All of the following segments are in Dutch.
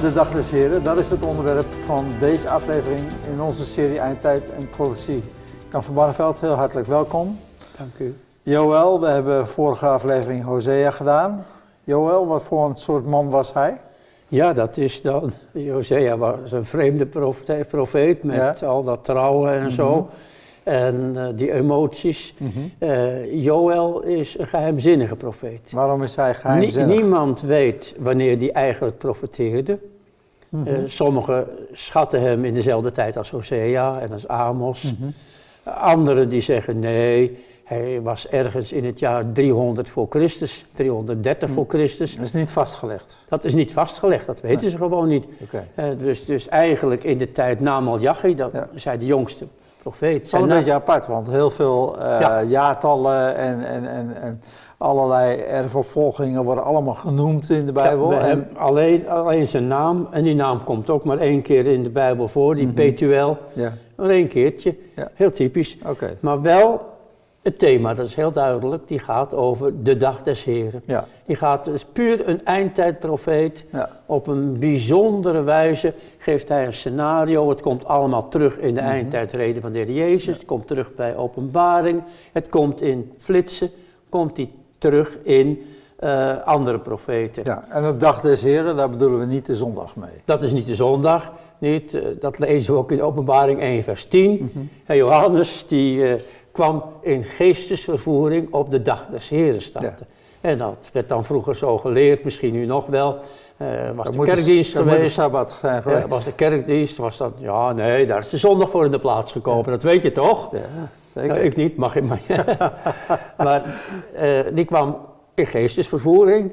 de dag des Heren, dat is het onderwerp van deze aflevering in onze serie Eindtijd en Profetie. Jan van Barneveld, heel hartelijk welkom. Dank u. Joël, we hebben vorige aflevering Hosea gedaan. Joël, wat voor een soort man was hij? Ja, dat is dan, Hosea was een vreemde profeet, profeet met al dat trouwen en zo. Mhm. En eh, die emoties. Mhm. Eh, Joël is een geheimzinnige profeet. Waarom is hij Nie- geheimzinnig? niemand weet wanneer hij eigenlijk profeteerde. Mhm. Eh, sommigen schatten hem in dezelfde tijd als Hosea en als Amos. Mhm. Anderen die zeggen nee, hij was ergens in het jaar 300 voor Christus, 330 voor Christus. Dat is niet vastgelegd. Dat is niet vastgelegd, dat weten ze gewoon niet. Dus, dus eigenlijk in de tijd na Malachi, dat Ja. zij de jongste profeet. Het is wel een na- beetje apart, want heel veel eh, Ja. jaartallen en, en, en, en allerlei erfopvolgingen worden allemaal genoemd in de Bijbel. en, alleen, alleen zijn naam, en die naam komt ook maar één keer in de Bijbel voor, die Mhm. Petuel. ja, Maar één keertje, Ja. heel typisch. Maar wel het thema, dat is heel duidelijk, die gaat over de dag des Heren. Ja, Die gaat dus puur een eindtijdprofeet. ja. Op een bijzondere wijze geeft hij een scenario. Het komt allemaal terug in de Mhm. eindtijdreden van de Heer Jezus. Het komt terug bij openbaring. Het komt in flitsen. Komt hij terug in eh, andere profeten. ja. En de dag des Heren, daar bedoelen we niet de zondag mee. Dat is niet de zondag. Niet, eh, dat lezen we ook in openbaring 1 vers 10. Mhm. En Johannes die eh, kwam in geestesvervoering op de dag des Heren. Ja. En dat werd dan vroeger zo geleerd, misschien nu nog wel. Eh, was Dat de kerkdienst de geweest. Sabbat zijn geweest. Ja, was de kerkdienst, was dat, ja nee, daar is de zondag voor in de plaats gekomen, dat weet je toch? Ja, zeker. Nou, ik niet, mag ik maar. maar eh, die kwam in geestesvervoering.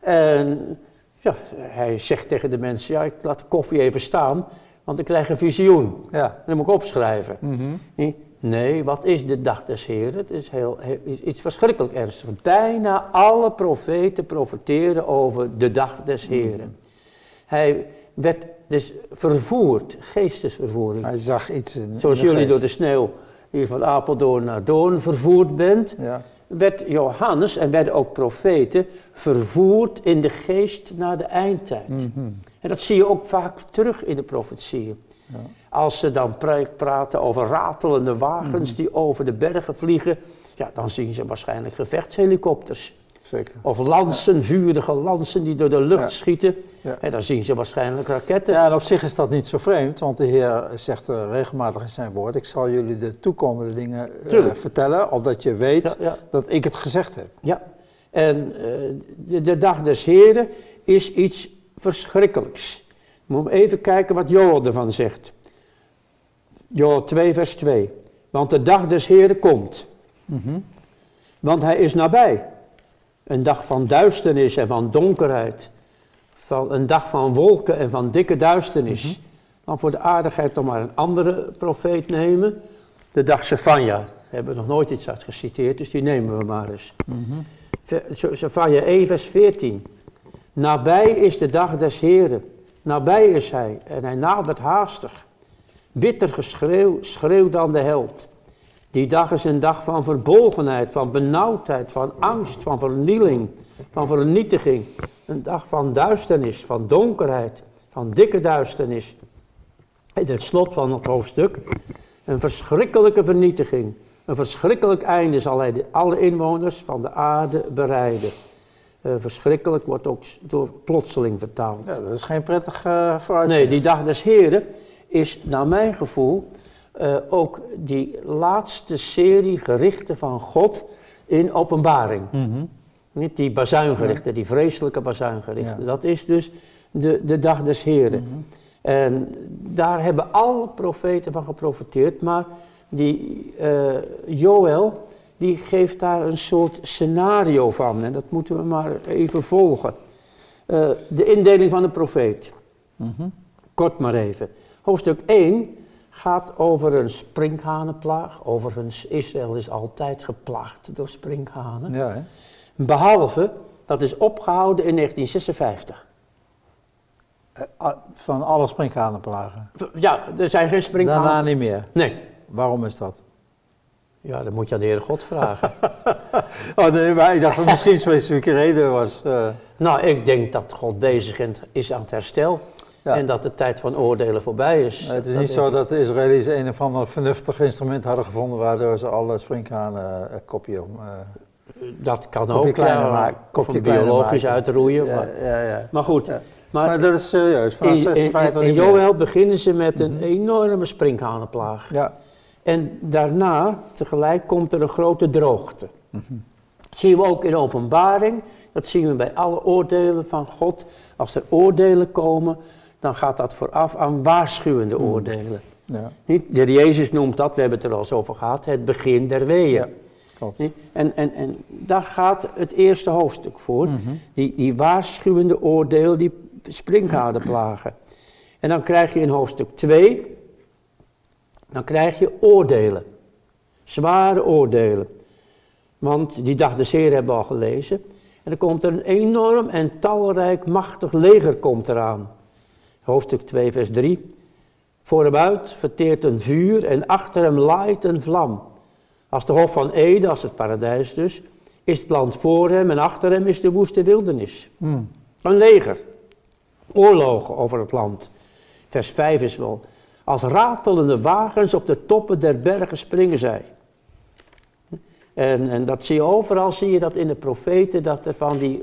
En ja, hij zegt tegen de mensen, ja, ik laat de koffie even staan, want ik krijg een visioen. Ja. Dat moet ik opschrijven. Mhm. Nee, wat is de dag des Heren? Het is, heel, is iets verschrikkelijk ernstigs. Bijna alle profeten profeteren over de dag des Heren. Hij werd dus vervoerd, geestesvervoering. Hij zag iets in, Zoals in jullie door de sneeuw hier van Apeldoorn naar Doorn vervoerd bent, Ja. werd Johannes en werden ook profeten vervoerd in de geest naar de eindtijd. Mhm. En dat zie je ook vaak terug in de profetieën. Ja. Als ze dan pra- praten over ratelende wagens Mhm. die over de bergen vliegen, ja, dan zien ze waarschijnlijk gevechtshelikopters. Zeker. Of lansen, vurige lansen die door de lucht Ja. schieten. Ja. En dan zien ze waarschijnlijk raketten. Ja, en op zich is dat niet zo vreemd, want de Heer zegt eh, regelmatig in zijn woord: Ik zal jullie de toekomende dingen eh, vertellen, opdat je weet Ja, ja. dat ik het gezegd heb. Ja, en eh, de, de dag des Heren is iets verschrikkelijks. Moet even kijken wat Joel ervan zegt. Joel 2, vers 2. Want de dag des Heren komt, Mhm. want hij is nabij. Een dag van duisternis en van donkerheid. Van, een dag van wolken en van dikke duisternis. Dan voor de aardigheid nog maar een andere profeet nemen. De dag Sefania. Daar hebben we nog nooit iets uit geciteerd, dus die nemen we maar eens. Zephania 1 vers 14. Nabij is de dag des Heren. Nabij is hij en hij nadert haastig. Bitter geschreeuw schreeuwt dan de held. Die dag is een dag van verbolgenheid, van benauwdheid, van angst, van vernieling, van vernietiging. Een dag van duisternis, van donkerheid, van dikke duisternis. En het slot van het hoofdstuk. Een verschrikkelijke vernietiging. Een verschrikkelijk einde zal hij de, alle inwoners van de aarde bereiden. Eh, verschrikkelijk wordt ook door plotseling vertaald. Ja, dat is geen prettig eh vooruitzicht. Nee, die dag des Heren is naar mijn gevoel eh, ook die laatste serie gerichten van God in openbaring. Mhm. Niet die bazuingerichten, die vreselijke bazuingerichten. Ja. Dat is dus de, de dag des Heren. Mhm. En daar hebben alle profeten van geprofiteerd, maar die eh Joël, die geeft daar een soort scenario van. En dat moeten we maar even volgen. Eh, de indeling van de profeet. Mhm. Kort maar even. Hoofdstuk 1 gaat over een sprinkhanenplaag. Overigens, Israël is altijd geplaagd door sprinkhanen. Ja, hè? Behalve, dat is opgehouden in 1956. Eh, Van alle sprinkhanenplagen. Ja, er zijn geen sprinkhanen. Daarna niet meer. Nee. Waarom is dat? Ja, dan moet je aan de Heere God vragen. Oh nee, maar ik dacht dat misschien een specifieke reden was. eh. nou, ik denk dat God bezig is aan het herstel. Ja. En dat de tijd van oordelen voorbij is. het is Dat niet zo dat de Israëli's een of ander vernuftig instrument hadden gevonden waardoor ze alle springkanen een kopje om. eh. Dat kan ook, kleiner ja. maken, kopje biologisch maken. uitroeien. ja, Maar, ja, ja. maar goed, maar, Maar dat is serieus. Vanaf in, in, 56 in. Joël beginnen ze met een Mhm. enorme sprinkhanenplaag. Ja. En daarna, tegelijk, komt er een grote droogte. Mhm. Dat zien we ook in openbaring. Dat zien we bij alle oordelen van God. Als er oordelen komen, dan gaat dat vooraf aan waarschuwende Mhm. oordelen. ja? De Heer Jezus noemt dat, we hebben het er al eens over gehad, het begin der weeën. Ja. En, en, en daar gaat het eerste hoofdstuk voor. Mhm. Die, die waarschuwende oordeel, die sprinkhadenplagen. En dan krijg je in hoofdstuk 2, dan krijg je oordelen. Zware oordelen. Want die dag des Heer hebben we al gelezen. En dan komt er een enorm en talrijk machtig leger komt eraan. Hoofdstuk 2 vers 3. Voor hem uit verteert een vuur en achter hem laait een vlam. Als de hof van Ede, als het paradijs dus, is het land voor hem en achter hem is de woeste wildernis. Hmm. Een leger. Oorlogen over het land. Vers 5 is wel. Als ratelende wagens op de toppen der bergen springen zij. En, en dat zie je overal, zie je dat in de profeten, dat er van die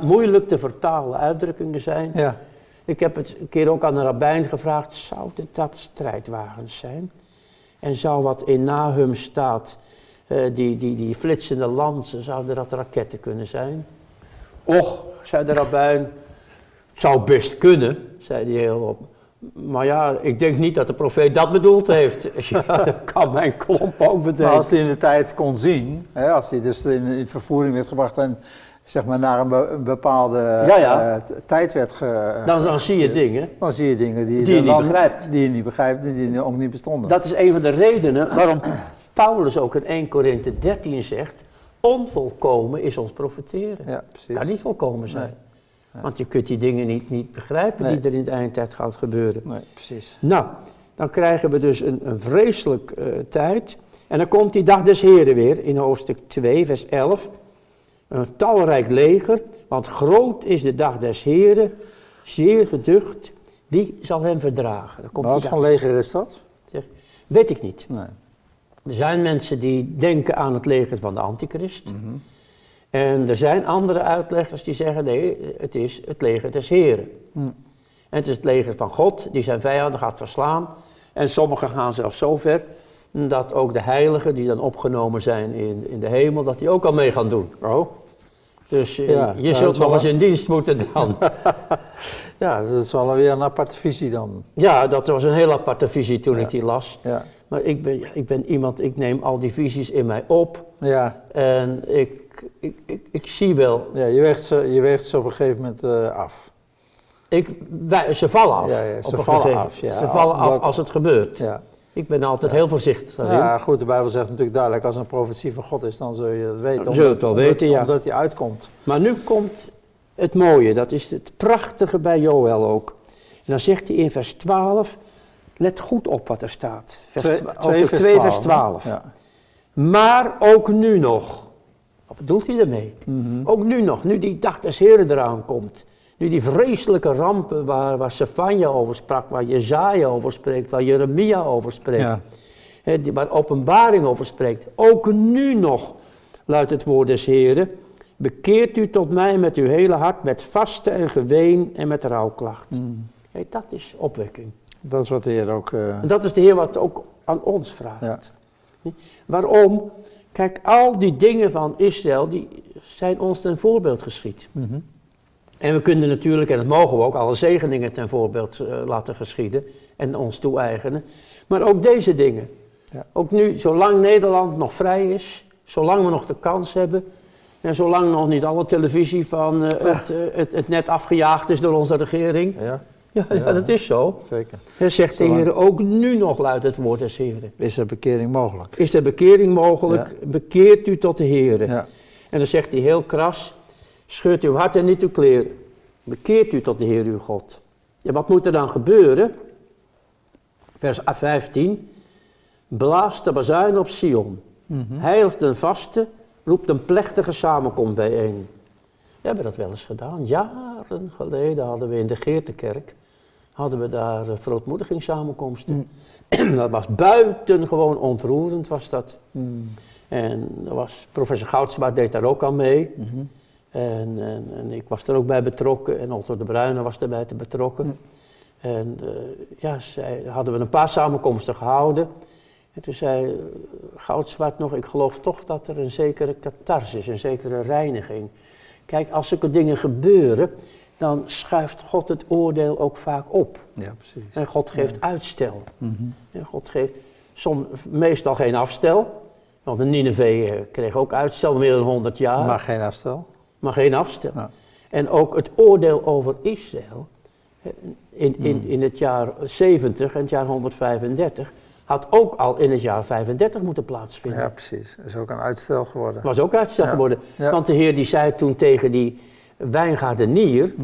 moeilijk te vertalen uitdrukkingen zijn. Ja. Ik heb het een keer ook aan een rabbijn gevraagd, zouden dat strijdwagens zijn? En zou wat in Nahum staat, eh, die, die, die flitsende lansen, zouden dat raketten kunnen zijn? Och, zei de rabbijn, het zou best kunnen, zei hij heel op. Maar ja, ik denk niet dat de profeet dat bedoeld heeft. Ja, dat kan mijn klomp ook Maar bedenken. als hij in de tijd kon zien, hè, als hij dus in, in vervoering werd gebracht en zeg maar naar een, be- een bepaalde Ja, ja. eh, tijd werd ge, Dan, dan zie je dingen. Dan zie je dingen die, Die je niet dan- begrijpt. Die je niet begrijpt en die ook niet bestonden. Dat is een van de redenen waarom Paulus ook in 1 Korinthe 13 zegt, onvolkomen is ons profeteren. ja, precies. Kan niet volkomen zijn. Nee. Nee. Want je kunt die dingen niet, niet begrijpen Nee. die er in de eindtijd gaat gebeuren. Nee, precies. Nou, dan krijgen we dus een, een vreselijk eh, tijd. En dan komt die dag des Heren weer in hoofdstuk 2, vers 11. Een talrijk leger, want groot is de dag des Heren, zeer geducht. Wie zal hem verdragen? Dan komt Wat voor leger is dat? Weet ik niet. Nee. Er zijn mensen die denken aan het leger van de antichrist. Mhm. En er zijn andere uitleggers die zeggen nee, het is het leger des Heren. Hm. En het is het leger van God die zijn vijanden gaat verslaan. En sommigen gaan zelfs zo ver dat ook de heiligen die dan opgenomen zijn in, in de hemel, dat die ook al mee gaan doen. Oh. Dus eh, Ja, je dat zult wel eens in dienst moeten dan. Ja, dat is wel weer een aparte visie dan. ja, dat was een heel aparte visie toen Ja. ik die las. Ja. Maar ik ben, ik ben iemand, ik neem al die visies in mij op. Ja, En ik, ik, ik, ik zie wel, ja je, weegt ze, je weegt ze op een gegeven moment eh, af. ik, wij, ze vallen af. Ja, ja, ze vallen af, ja. ze vallen af als het gebeurt. Ja. Ik ben altijd heel voorzichtig daarin. ja, goed, de Bijbel zegt natuurlijk duidelijk, als een profetie van God is, dan zul je het weten. Dan zul je het wel omdat- weten, ja. Omdat hij uitkomt. Maar nu komt het mooie, dat is het prachtige bij Joël ook. En dan zegt hij in vers 12, let goed op wat er staat. Vers Twee- twa- twee hoofdstuk 2 vers 12. Ja. Maar ook nu nog. Wat bedoelt hij daarmee? Mhm. Ook nu nog, nu die dag des Heren eraan komt. Nu die vreselijke rampen waar, waar Sefania over sprak, waar Jezaja over spreekt, waar Jeremia over spreekt. Ja. Waar openbaring over spreekt. Ook nu nog, luidt het woord des Heren. Bekeert u tot mij met uw hele hart, met vasten en geween en met rouwklacht. Hé, dat is opwekking. Dat is wat de Heer ook... eh, En dat is de Heer wat ook aan ons vraagt. Ja. Waarom? Kijk, al die dingen van Israël, die zijn ons ten voorbeeld geschied. mhm. En we kunnen natuurlijk, en dat mogen we ook, alle zegeningen ten voorbeeld eh, laten geschieden en ons toe-eigenen. Maar ook deze dingen. Ja. Ook nu, zolang Nederland nog vrij is, zolang we nog de kans hebben. En zolang nog niet alle televisie van eh, het, eh, het, het net afgejaagd is door onze regering. Ja, Ja, ja, Ja. dat is zo. zeker. Hè, zegt de Zolang- Heer, ook nu nog luidt het woord des Heren. Is er bekering mogelijk? Is er bekering mogelijk? Bekeert u tot de Heer. Ja. En dan zegt hij heel kras, scheurt uw hart en niet uw kleren. Bekeert u tot de Heer uw God. Ja, wat moet er dan gebeuren? Vers 15. Blaas de bazuin op Sion. Mhm. Heiligt een vaste, roept een plechtige samenkomst bijeen. We hebben dat wel eens gedaan. Jaren geleden hadden we in de Geertekerk hadden we daar verootmoedigingssamenkomsten. dat was buitengewoon ontroerend, was dat. Mm. En er was, professor Goudsma deed daar ook aan mee. Mhm. En, en, en, ik was er ook bij betrokken en Otto de Bruyne was erbij te betrokken. Mm. En uh, ja, zij, hadden we een paar samenkomsten gehouden. En toen zei uh, Goudzwart nog, ik geloof toch dat er een zekere catharsis, een zekere reiniging. Kijk, als zulke dingen gebeuren, dan schuift God het oordeel ook vaak op. Ja, precies. En God geeft Ja. uitstel. Mhm. En God geeft som, meestal geen afstel. Want de Nineveh eh, kreeg ook uitstel, meer dan 100 jaar. Maar geen afstel. Maar geen afstel. Ja. En ook het oordeel over Israël in, in, Hmm. in het jaar 70 en het jaar 135 had ook al in het jaar 35 moeten plaatsvinden. Ja, precies. Dat is ook een uitstel geworden. Was ook uitstel Ja. geworden. Ja. Want de Heer die zei toen tegen die wijngaardenier,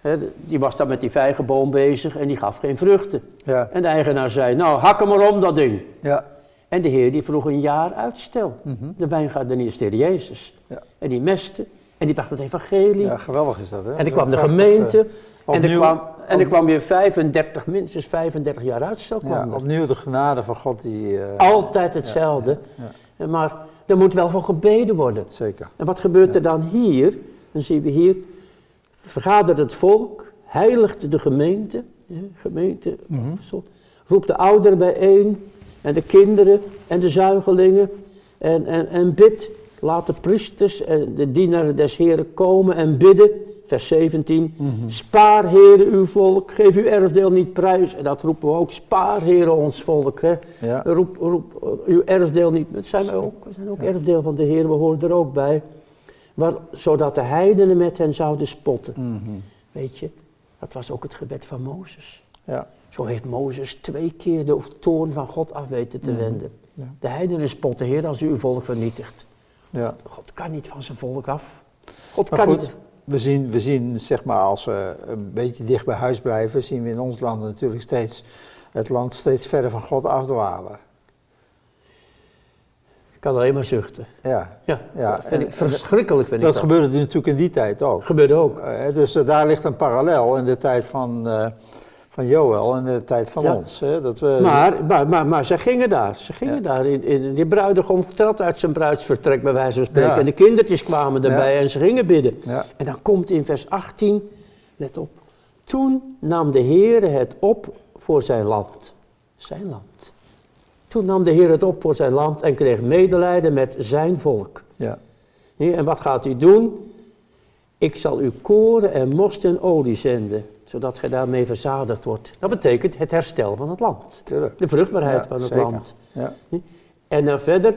hè, die was dan met die vijgenboom bezig en die gaf geen vruchten. Ja, En de eigenaar zei, nou hak hem maar om dat ding. ja. En de Heer die vroeg een jaar uitstel. Mhm. De wijngaardenier is Jezus. Ja. En die meste en die bracht het evangelie. ja, geweldig is dat, hè? En er kwam de prachtig, gemeente. eh, En er, kwam, en er kwam weer 35, minstens 35 jaar uitstel kwam Ja, opnieuw de genade van God die... eh, Altijd hetzelfde. ja, Maar er moet wel voor gebeden worden. Zeker. En wat gebeurt er dan hier? Dan zien we hier, vergadert het volk, heiligt de gemeente, gemeente zo, roept de ouderen bijeen en de kinderen en de zuigelingen en, en, en bidt, laat de priesters en de dienaren des Heren komen en bidden. Vers 17, Mhm. spaar Heren uw volk, geef uw erfdeel niet prijs. En dat roepen we ook, spaar Heren ons volk. Hè. Ja. Roep, roep uh, uw erfdeel niet. Dat zijn we ook. We zijn ook erfdeel van de Heer, we horen er ook bij. Zodat de heidenen met hen zouden spotten. Mhm. Weet je, dat was ook het gebed van Mozes. Ja. Zo heeft Mozes twee keer de toorn van God af weten te Mhm. wenden. Ja. De heidenen spotten, Heer, als u uw volk vernietigt. Ja. God kan niet van zijn volk af. God Maar kan goed, niet. we zien, we zien, zeg maar, als we een beetje dicht bij huis blijven, zien we in ons land natuurlijk steeds, het land steeds verder van God afdwalen. Ik kan alleen maar zuchten. Ja, Ja, Ja, dat vind en- ik verschrikkelijk vind ik dat dat. gebeurde natuurlijk in die tijd ook. gebeurde ook. Eh, dus eh, daar ligt een parallel in de tijd van, eh, van Joël en de tijd van Ja. ons. Hè? Dat we, Maar, maar, maar, maar ze gingen daar. Ze gingen Ja. daar. In, in, die bruidegom trad uit zijn bruidsvertrek, bij wijze van spreken. Ja. En de kindertjes kwamen erbij en ze gingen bidden. En dan komt in vers 18, let op. Toen nam de Heer het op voor zijn land. Zijn land. Toen nam de Heer het op voor zijn land en kreeg medelijden met zijn volk. ja, En wat gaat hij doen? Ik zal u koren en most en olie zenden, zodat gij daarmee verzadigd wordt. Dat betekent het herstel van het land. tuurlijk. De vruchtbaarheid Ja, van het zeker. land. Ja, En dan verder,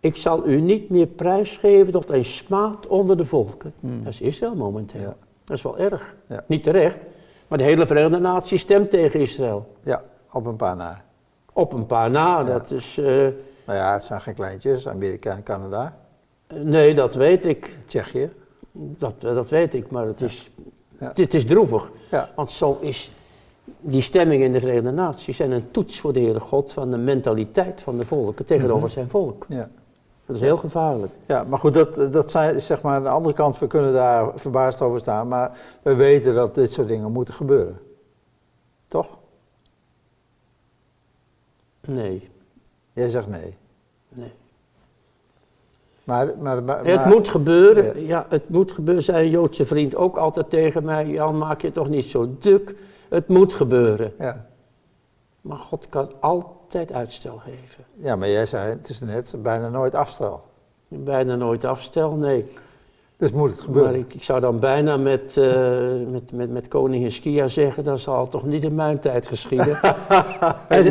ik zal u niet meer prijsgeven tot een smaad onder de volken. Hmm. Dat is Israël momenteel. Ja. Dat is wel erg. Niet terecht, maar de hele Verenigde Natie stemt tegen Israël. ja, op een paar na. Op een paar na, dat is... eh, Nou ja, het zijn geen kleintjes, Amerika en Canada, nee, dat weet ik. Tsjechië. Dat, dat weet ik, maar het is, Ja. het is droevig. Ja, Want zo is die stemming in de Verenigde Naties en een toets voor de Heere God van de mentaliteit van de volken tegenover Mhm. zijn volk. ja. Dat is heel gevaarlijk. Ja, maar goed, dat, dat zijn zeg maar aan de andere kant, we kunnen daar verbaasd over staan, maar we weten dat dit soort dingen moeten gebeuren. Toch? Nee, Jij zegt nee. Maar, maar, maar, Het moet gebeuren, ja. het moet gebeuren, zei een Joodse vriend ook altijd tegen mij. Jan, maak je toch niet zo duk. Het moet gebeuren. Ja. Maar God kan altijd uitstel geven. ja, maar jij zei, het is net bijna nooit afstel. Bijna nooit afstel, nee. Dus moet het gebeuren. Maar ik, ik zou dan bijna met, eh, met, met, met koning Hiskia zeggen, dat zal toch niet in mijn tijd geschieden. en,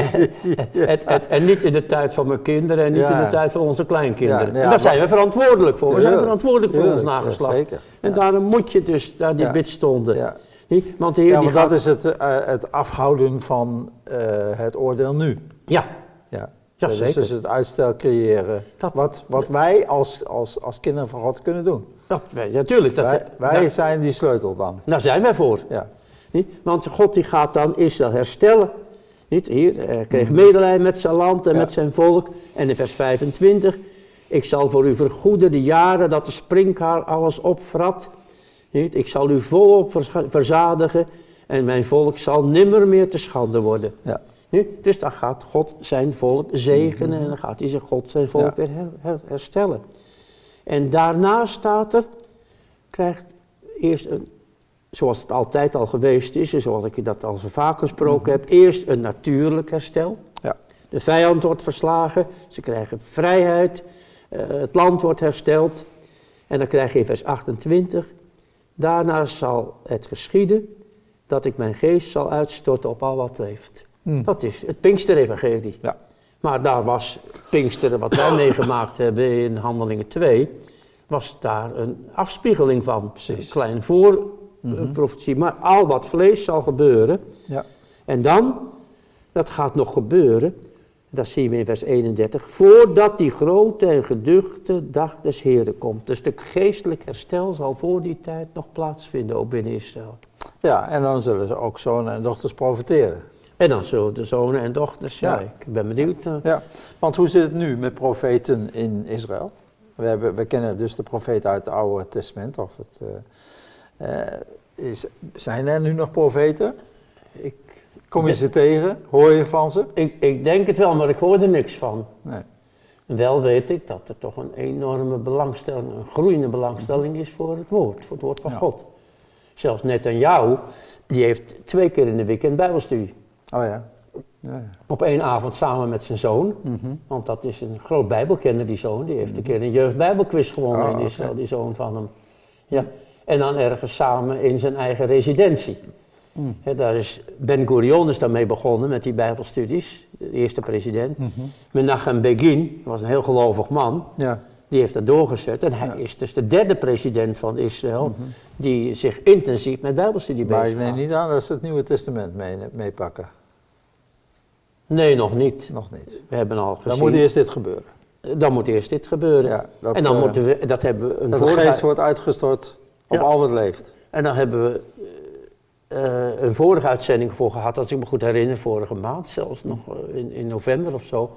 en, en- en niet in de tijd van mijn kinderen en niet Ja. in de tijd van onze kleinkinderen. Ja, en daar zijn we verantwoordelijk voor. We zijn Tuurlijk, verantwoordelijk voor ons nageslacht. zeker. En daarom moet je dus daar die. Ja. Niet? Want de Heer Ja, die maar gaat... dat is het, eh, het afhouden van eh, het oordeel nu. Ja, Ja, Ja, dat is zeker. dus het uitstel creëren. Dat- wat wat wij als, als, als kinderen van God kunnen doen. Dat, natuurlijk. Dat, wij zijn die sleutel dan. daar zijn wij voor. Ja, Niet? Want God die gaat dan Israël herstellen. Niet? Hier, hij kreeg Mhm. medelijden met zijn land en Ja. met zijn volk. En in vers 25, ik zal voor u vergoeden de jaren dat de sprinkhaar alles opvrat. Niet? Ik zal u volop verza- verzadigen En mijn volk zal nimmer meer te schande worden. Ja. Dus dan gaat God zijn volk zegenen en dan gaat hij zijn God zijn volk Ja. weer her- her- herstellen. En daarna staat er, krijgt eerst een, zoals het altijd al geweest is, en zoals ik je dat al zo vaak gesproken heb, eerst een natuurlijk herstel. Ja. De vijand wordt verslagen, ze krijgen vrijheid, eh, het land wordt hersteld. En dan krijg je in vers 28, daarna zal het geschieden dat ik mijn geest zal uitstorten op al wat leeft. Hm. Dat is het Pinksterevangelie. Ja. Maar daar was Pinksteren, wat wij meegemaakt hebben in Handelingen 2, was daar een afspiegeling van. Precies. Een klein voorprofetie. Maar al wat vlees zal gebeuren. Ja. En dan, dat gaat nog gebeuren, dat zien we in vers 31, voordat die grote en geduchte dag des Heren komt. Dus de geestelijk herstel zal voor die tijd nog plaatsvinden, ook binnen Israël. ja, en dan zullen ze ook zonen en dochters profiteren. En dan zullen de zonen en dochters, ja, ik ben benieuwd. eh, Ja, want hoe zit het nu met profeten in Israël? We, hebben, we kennen dus de profeten uit het Oude Testament. Of het, eh, eh, is, zijn er nu nog profeten? ik, Kom je ze tegen? Hoor je van ze? ik, ik denk het wel, maar ik hoor er niks van. Nee. Wel weet ik dat er toch een enorme belangstelling, een groeiende belangstelling is voor het woord, voor het woord van Ja. God. Zelfs Netanyahu, die heeft twee keer in de weekend bijbelstudie. Oh ja. Op één avond samen met zijn zoon, Mhm. want dat is een groot bijbelkenner die zoon. Die heeft een keer een jeugdbijbelquiz gewonnen Oh, in. Israël, die zoon van hem. Ja. En dan ergens samen in zijn eigen residentie. Mm. Daar is Ben Gurion is daarmee begonnen met die bijbelstudies, de eerste president. Mhm. Menachem Begin, was een heel gelovig man, Ja. die heeft dat doorgezet. En hij Ja. is dus de derde president van Israël die zich intensief met bijbelstudie Maar ik bezig neem niet aan dat ze het Nieuwe Testament mee, meepakken. Nee, nog niet. Nog niet. We hebben al gezien. Dan moet eerst dit gebeuren. Dan moet eerst dit gebeuren. Ja, dat, en dan eh, moeten we, dat hebben we een dat de geest wordt uitgestort op Ja. al wat leeft. En dan hebben we eh, een vorige uitzending voor gehad, als ik me goed herinner, vorige maand, zelfs nog eh, in, in november of zo.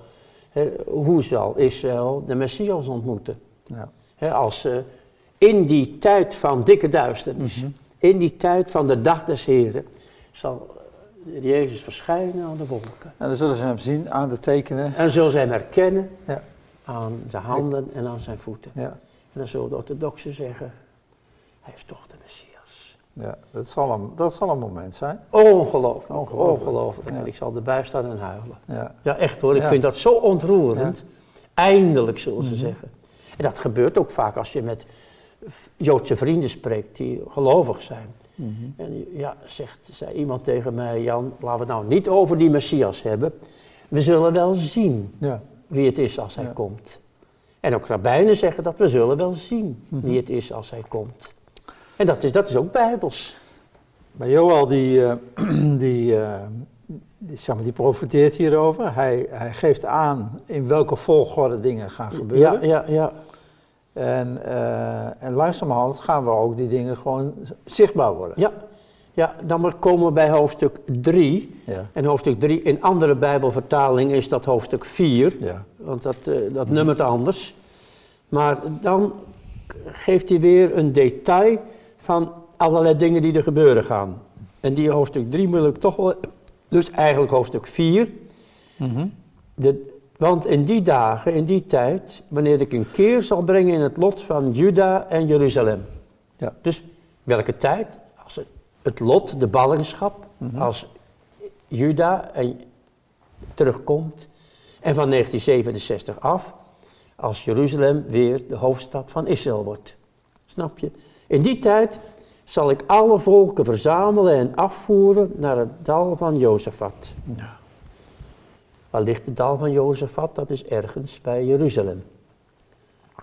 Hè, hoe zal Israël de Messias ontmoeten? Ja. Hè, als ze in die tijd van dikke duisternis, Mhm. in die tijd van de dag des Heren, zal Jezus verschijnen aan de wolken. En dan zullen ze hem zien aan de tekenen. En zullen ze hem herkennen Ja. aan zijn handen en aan zijn voeten. Ja. En dan zullen de orthodoxen zeggen, hij is toch de Messias. Ja, dat zal een, dat zal een moment zijn. Ongelooflijk, Ongelooflijk. ongelooflijk. Ja. En ik zal erbij staan en huilen. Ja. Ja, echt hoor. Ik vind dat zo ontroerend. Eindelijk, zullen ze Mhm. zeggen. En dat gebeurt ook vaak als je met Joodse vrienden spreekt die gelovig zijn. Mhm. En ja, zegt, zei iemand tegen mij, Jan, laten we het nou niet over die Messias hebben. We zullen wel zien Ja. wie het is als hij Ja. komt. En ook rabbijnen zeggen dat we zullen wel zien Mhm. wie het is als hij komt. En dat is, dat is ook bijbels. Maar Joel die, eh, die, eh, die, zeg maar, die profiteert hierover. Hij, hij geeft aan in welke volgorde dingen gaan Ja, gebeuren. ja, ja. En, eh, en langzamerhand gaan we ook die dingen gewoon zichtbaar worden. Ja, ja dan komen we bij hoofdstuk 3. Ja. En hoofdstuk 3 in andere Bijbelvertalingen is dat hoofdstuk 4, Ja. want dat, eh, dat nummert anders. Maar dan geeft hij weer een detail van allerlei dingen die er gebeuren gaan. En die hoofdstuk 3 wil ik toch wel, dus eigenlijk hoofdstuk 4. Mhm. De, want in die dagen, in die tijd, wanneer ik een keer zal brengen in het lot van Juda en Jeruzalem. Ja. Dus welke tijd? Als het, lot, de ballingschap, Mhm. als Juda en terugkomt. En van 1967 af, als Jeruzalem weer de hoofdstad van Israël wordt. Snap je? In die tijd zal ik alle volken verzamelen en afvoeren naar het dal van Jozefat. Ja. Waar ligt het dal van Jozefat? Dat is ergens bij Jeruzalem.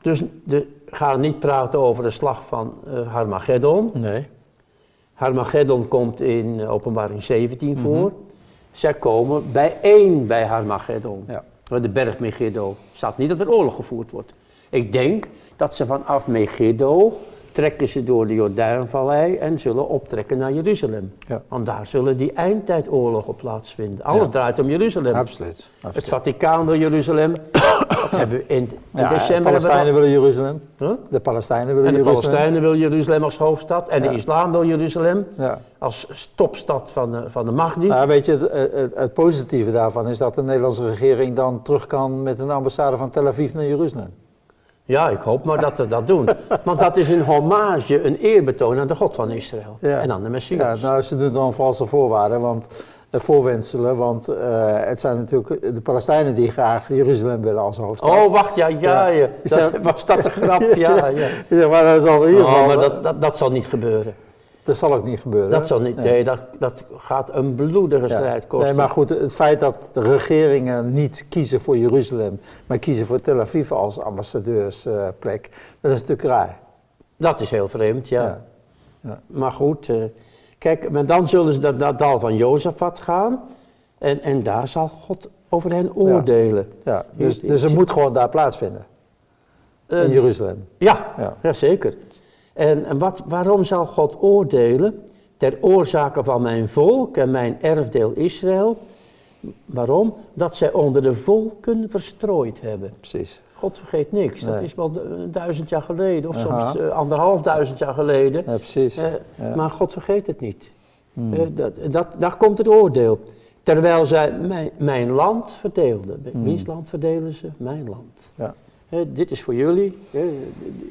Dus we gaan niet praten over de slag van eh, Harmageddon. Nee. Harmageddon komt in eh, openbaring 17 voor. Zij komen bijeen bij Harmageddon. Ja. De berg Megiddo. staat niet dat er oorlog gevoerd wordt. Ik denk dat ze vanaf Megiddo trekken ze door de Jordaanvallei en zullen optrekken naar Jeruzalem. Ja. Want daar zullen die eindtijdoorlogen plaatsvinden. Alles Ja. draait om Jeruzalem. Absoluut. Het. Vaticaan wil Jeruzalem. Hebben we in, in Ja, de december... we Palestijnen willen Jeruzalem. Huh? De Palestijnen willen En de Jeruzalem. Palestijnen wil Jeruzalem als hoofdstad. En de islam wil Jeruzalem Ja. als topstad van de, van de Mahdi. Nou, weet je, het, het, het positieve daarvan is dat de Nederlandse regering dan terug kan met een ambassade van Tel Aviv naar Jeruzalem. Ja, ik hoop maar dat ze dat doen. Want dat is een hommage, een eerbetoon aan de God van Israël. Ja. En aan de Messias. Ja, nou, ze doen dan valse voorwaarden, want eh, voorwenselen, want eh, het zijn natuurlijk de Palestijnen die graag Jeruzalem willen als hoofdstad. Oh, wacht, ja, ja, ja. Ja. Dat, was dat een grap? Ja, ja. Ja, maar dat zal in ieder geval, Oh, maar dat, dat, dat zal niet gebeuren. Dat zal ook niet gebeuren. Dat zal niet, nee, dat, dat gaat een bloedige Ja. strijd kosten. Nee, maar goed, het feit dat de regeringen niet kiezen voor Jeruzalem, maar kiezen voor Tel Aviv als ambassadeursplek, dat is natuurlijk raar. Dat is heel vreemd, ja. Ja. Ja. Maar goed, eh, kijk, maar dan zullen ze naar het dal van Jozefat gaan. En, en daar zal God over hen oordelen. Ja, dus, dus het moet gewoon daar plaatsvinden, Eh, in Jeruzalem. ja, Ja. ja. zeker. En, en wat, waarom zal God oordelen? Ter oorzake van mijn volk en mijn erfdeel Israël. Waarom? Dat zij onder de volken verstrooid hebben. Precies. God vergeet niks. Dat is wel du- duizend jaar geleden, of Aha. soms eh, anderhalf duizend jaar geleden. Ja, precies. Eh, Ja. Maar God vergeet het niet. Hmm. Eh, dat, dat, daar komt het oordeel. Terwijl zij mijn, mijn land verdeelden. Hmm. Wiens land verdelen ze? Mijn land. Ja. Dit is voor jullie.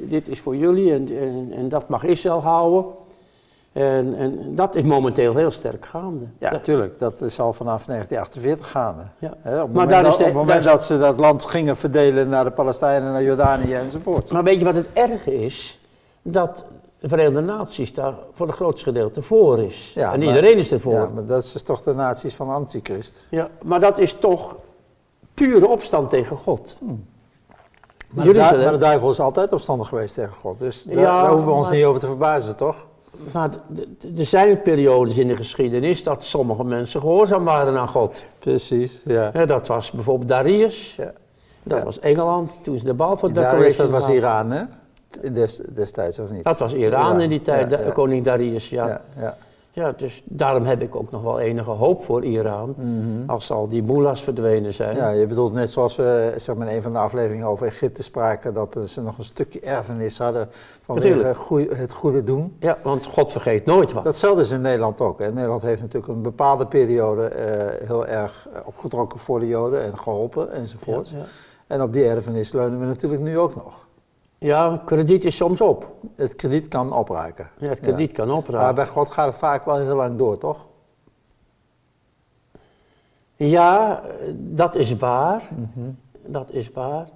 dit is voor jullie en, en, en dat mag Israël houden. En, en dat is momenteel heel sterk gaande. Ja, natuurlijk. Dat is al vanaf 1948 gaande. Ja. Op het Maar moment, dat, is de- op het moment daar is- dat ze dat land gingen verdelen naar de Palestijnen, naar Jordanië enzovoort. Maar weet je wat het erge is? Dat de Verenigde Naties daar voor het grootste gedeelte voor is. Ja, en maar- iedereen is ervoor. Ja, maar dat is dus toch de naties van Antichrist. Ja, maar dat is toch pure opstand tegen God. Maar de, du- Jeruzalem- maar de duivel is altijd opstandig geweest tegen God. Dus daar, Ja, daar hoeven we ons maar- niet over te verbazen, toch? Maar er zijn periodes in de geschiedenis dat sommige mensen gehoorzaam waren aan God. Precies, ja. Hè, dat was bijvoorbeeld Darius, ja. dat Ja. was Engeland, toen ze de Balfour Darius, Declaration dat was. Iran, hè? Des, destijds, of niet? Dat was Iran Iran, in die tijd, ja, de- ja. koning Darius, ja. Ja. dus daarom heb ik ook nog wel enige hoop voor Iran, Mhm. als al die moelahs verdwenen zijn. Ja, je bedoelt net zoals we zeg maar, in een van de afleveringen over Egypte spraken, dat ze nog een stukje erfenis hadden goeie- het goede doen. Ja, want God vergeet nooit wat. Datzelfde is in Nederland ook. Hè. Nederland heeft natuurlijk een bepaalde periode eh, heel erg opgetrokken voor de Joden en geholpen enzovoort. Ja, ja. En op die erfenis leunen we natuurlijk nu ook nog. Ja, krediet is soms op. Het krediet kan opraken. Ja, het krediet kan Maar opraken. bij God gaat het vaak wel heel lang door, toch? Ja, dat is waar. Mhm. Dat is waar.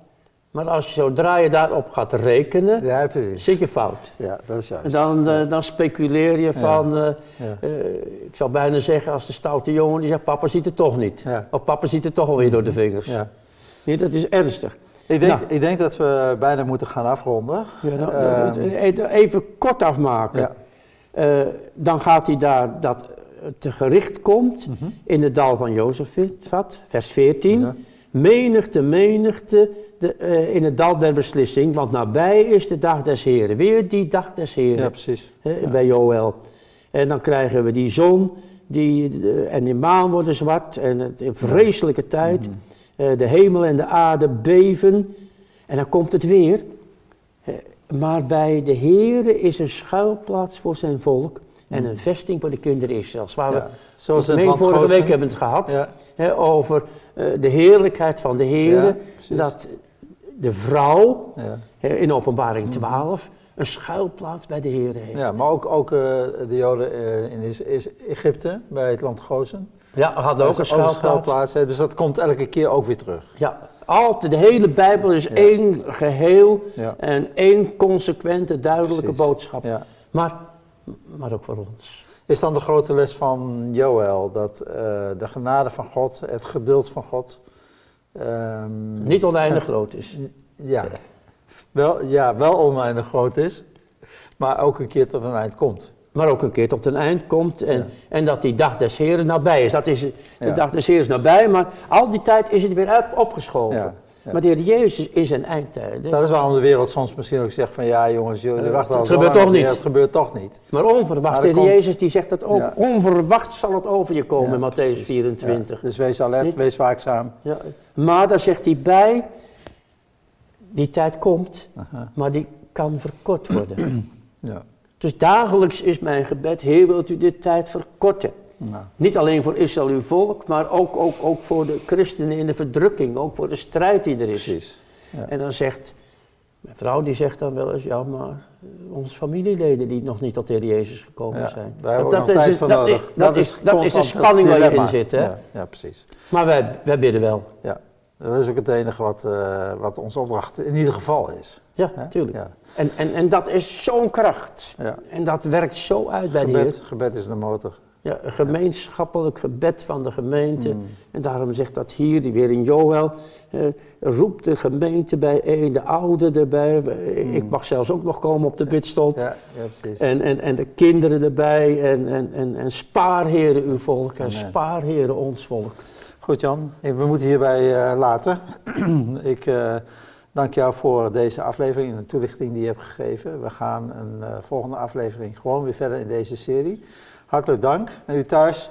Maar als je zodra je daarop gaat rekenen, Ja, zit je fout. Ja, dat is juist. Dan, eh, dan speculeer je van, eh, eh, ik zou bijna zeggen als de stoute jongen die zegt papa ziet het toch niet. Of papa ziet het toch alweer door de vingers. Ja. Nee, dat is ernstig. Ik, denk, Nou. ik denk dat we bijna moeten gaan afronden. Ja, nou, Ehm, dat- dat- even kort afmaken. Ja. Eh, dan gaat hij daar dat te gericht komt Mhm. in het dal van Jozefat, vers 14. Ja. Menigte, menigte de, eh, in het dal der beslissing, want nabij is de dag des Heren. Weer die dag des Heren ja, precies. bij Joël. En dan krijgen we die zon die, eh, en die maan worden zwart en het een vreselijke tijd. Mhm. Eh, de hemel en de aarde beven. En dan komt het weer. Eh, maar bij de Heere is een schuilplaats voor zijn volk en een vesting voor de kinderen Israëls. Waar Ja. we Zoals het vorige week hebben het gehad. Ja, over eh, de heerlijkheid van de Heere. Ja, dat de vrouw in openbaring 12 een schuilplaats bij de Heere heeft. ja, maar ook, ook eh, de Joden eh, in is, is Egypte, bij het land Gozen. Ja, hadden ook een schuilplaats. Dus dat komt elke keer ook weer terug. Ja, altijd, de hele Bijbel is één geheel Ja. en één consequente, duidelijke Precies. boodschap. Ja. Maar, maar ook voor ons. Is dan de grote les van Joël dat eh, de genade van God, het geduld van God. ehm, Niet oneindig zijn- groot is. Ja. Wel, ja, wel oneindig groot is, maar ook een keer tot een eind komt. Maar ook een keer tot een eind komt en, Ja. en dat die dag des Heren nabij is. Dat is de Ja. dag des Heren is nabij, maar al die tijd is het weer op- opgeschoven. Ja. Maar de Heer Jezus is een eindtijd. Dat is waarom de wereld soms misschien ook zegt van ja jongens, jullie wachten het al gebeurt toch niet. Het gebeurt toch niet. Maar onverwacht, Maar de er Heer komt- Jezus die zegt dat ook. Onverwacht zal het over je komen in Matthäus precies. 24. Ja, dus wees alert, Niet- wees waakzaam. Ja, maar daar zegt hij bij, Die tijd komt, Aha. maar die kan verkort worden. Ja. Dus dagelijks is mijn gebed, Heer, wilt u dit tijd verkorten? Nou, Niet alleen voor Israël, uw volk, maar ook, ook, ook voor de christenen in de verdrukking, ook voor de strijd die er is. precies. Ja. En dan zegt, mijn vrouw die zegt dan wel eens, ja maar eh, onze familieleden die nog niet tot de Heer Jezus gekomen Ja, zijn. Daar hebben we Want nog tijd is- voor dat nodig. Is, dat, is, dat is de spanning waar je in zit. Hè? Ja, ja, precies. Maar wij, wij bidden wel. Ja. Dat is ook het enige wat, eh, wat onze opdracht in ieder geval is. Ja, natuurlijk. Ja. En, en, en dat is zo'n kracht. Ja. En dat werkt zo uit bij de Gebed, Heer. gebed is de motor. Ja, een gemeenschappelijk gebed van de gemeente. Mm. En daarom zegt dat hier, die weer in Joel, eh, roept de gemeente bijeen, de ouderen erbij. Eh, Ik mag zelfs ook nog komen op de bidstond. Mm. Ja, ja precies. En, en, en de kinderen erbij. En, en, en, en spaar heren uw volk en Amen. spaar heren ons volk. Goed Jan, we moeten hierbij eh, laten. ik eh, dank jou voor deze aflevering en de toelichting die je hebt gegeven. We gaan een eh, volgende aflevering gewoon weer verder in deze serie. Hartelijk dank. En u thuis,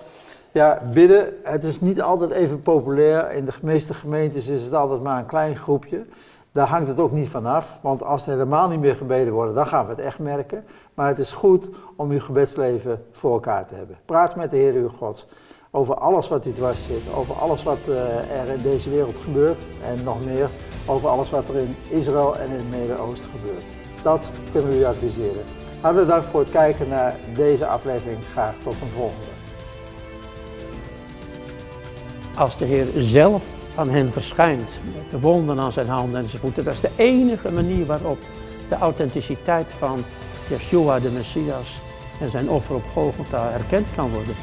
ja, bidden, het is niet altijd even populair. In de meeste gemeentes is het altijd maar een klein groepje. Daar hangt het ook niet van af, want als er helemaal niet meer gebeden wordt, dan gaan we het echt merken. Maar het is goed om uw gebedsleven voor elkaar te hebben. Praat met de Heer uw God over alles wat u dwars zit, over alles wat eh, er in deze wereld gebeurt en nog meer over alles wat er in Israël en in het Midden-Oosten gebeurt. Dat kunnen we u adviseren. Hartelijk dank voor het kijken naar deze aflevering. Graag tot een volgende. Als de Heer zelf aan hen verschijnt, met de wonden aan zijn handen en zijn voeten, dat is de enige manier waarop de authenticiteit van Yeshua de Messias en zijn offer op Golgotha erkend kan worden.